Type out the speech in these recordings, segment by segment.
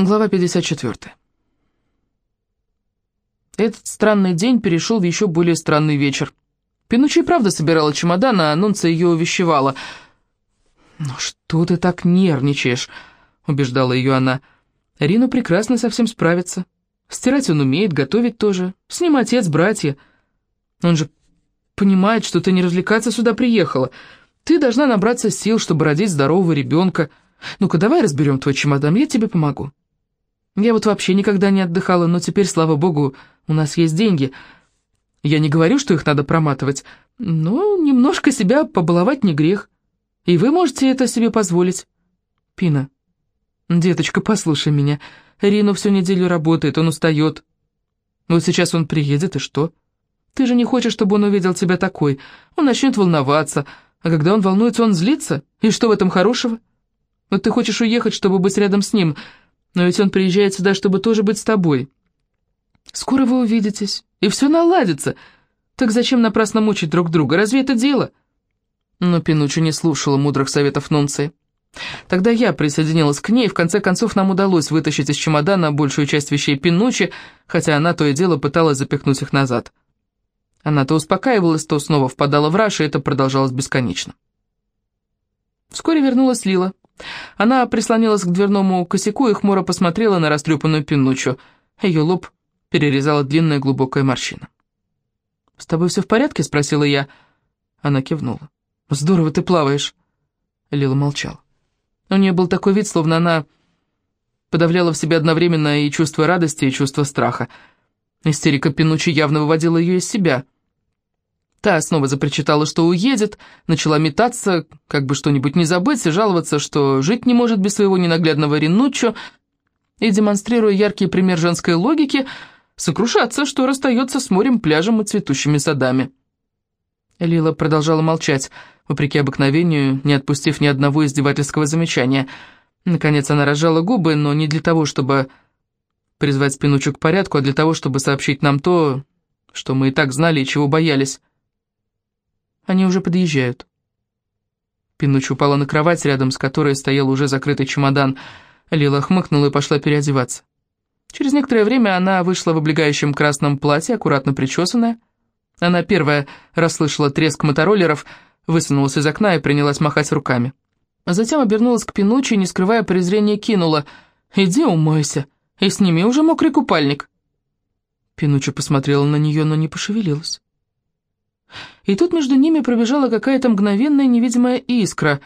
Глава 54. Этот странный день перешел в еще более странный вечер. Пинучи правда собирала чемодан, а Нунца ее увещевала. «Ну что ты так нервничаешь?» — убеждала ее она. «Рину прекрасно совсем справится. Стирать он умеет, готовить тоже. С ним отец, братья. Он же понимает, что ты не развлекаться сюда приехала. Ты должна набраться сил, чтобы родить здорового ребенка. Ну-ка, давай разберем твой чемодан, я тебе помогу». Я вот вообще никогда не отдыхала, но теперь, слава богу, у нас есть деньги. Я не говорю, что их надо проматывать, но немножко себя побаловать не грех. И вы можете это себе позволить. Пина, деточка, послушай меня. Рину всю неделю работает, он устает. Вот сейчас он приедет, и что? Ты же не хочешь, чтобы он увидел тебя такой. Он начнет волноваться, а когда он волнуется, он злится. И что в этом хорошего? Вот ты хочешь уехать, чтобы быть рядом с ним, но ведь он приезжает сюда, чтобы тоже быть с тобой. Скоро вы увидитесь, и все наладится. Так зачем напрасно мучить друг друга? Разве это дело?» Но Пинуччи не слушала мудрых советов Нунции. Тогда я присоединилась к ней, и в конце концов нам удалось вытащить из чемодана большую часть вещей Пинуччи, хотя она то и дело пыталась запихнуть их назад. Она то успокаивалась, то снова впадала в раж, и это продолжалось бесконечно. Вскоре вернулась Лила. Она прислонилась к дверному косяку и хмуро посмотрела на растрепанную Пинуччо. Ее лоб перерезала длинная глубокая морщина. «С тобой все в порядке?» — спросила я. Она кивнула. «Здорово ты плаваешь!» Лила молчала. У нее был такой вид, словно она подавляла в себе одновременно и чувство радости, и чувство страха. Истерика Пинучи явно выводила ее из себя — Та снова запричитала, что уедет, начала метаться, как бы что-нибудь не забыть, и жаловаться, что жить не может без своего ненаглядного Ринуччо, и, демонстрируя яркий пример женской логики, сокрушаться, что расстается с морем, пляжем и цветущими садами. Лила продолжала молчать, вопреки обыкновению, не отпустив ни одного издевательского замечания. Наконец она разжала губы, но не для того, чтобы призвать Спинучу к порядку, а для того, чтобы сообщить нам то, что мы и так знали и чего боялись. Они уже подъезжают. Пинуч упала на кровать, рядом с которой стоял уже закрытый чемодан. Лила хмыкнула и пошла переодеваться. Через некоторое время она вышла в облегающем красном платье, аккуратно причесанная. Она первая расслышала треск мотороллеров, высунулась из окна и принялась махать руками. А затем обернулась к Пинучи и, не скрывая презрения, кинула «Иди умойся и сними уже мокрый купальник». Пинучи посмотрела на нее, но не пошевелилась. И тут между ними пробежала какая-то мгновенная невидимая искра,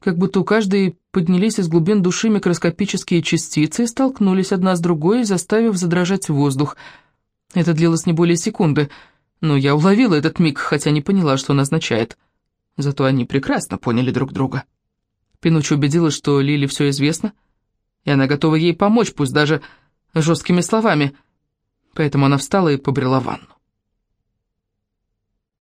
как будто у каждой поднялись из глубин души микроскопические частицы и столкнулись одна с другой, заставив задрожать воздух. Это длилось не более секунды, но я уловила этот миг, хотя не поняла, что он означает. Зато они прекрасно поняли друг друга. Пинуччи убедилась, что Лили все известно, и она готова ей помочь, пусть даже жесткими словами, поэтому она встала и побрела ванну.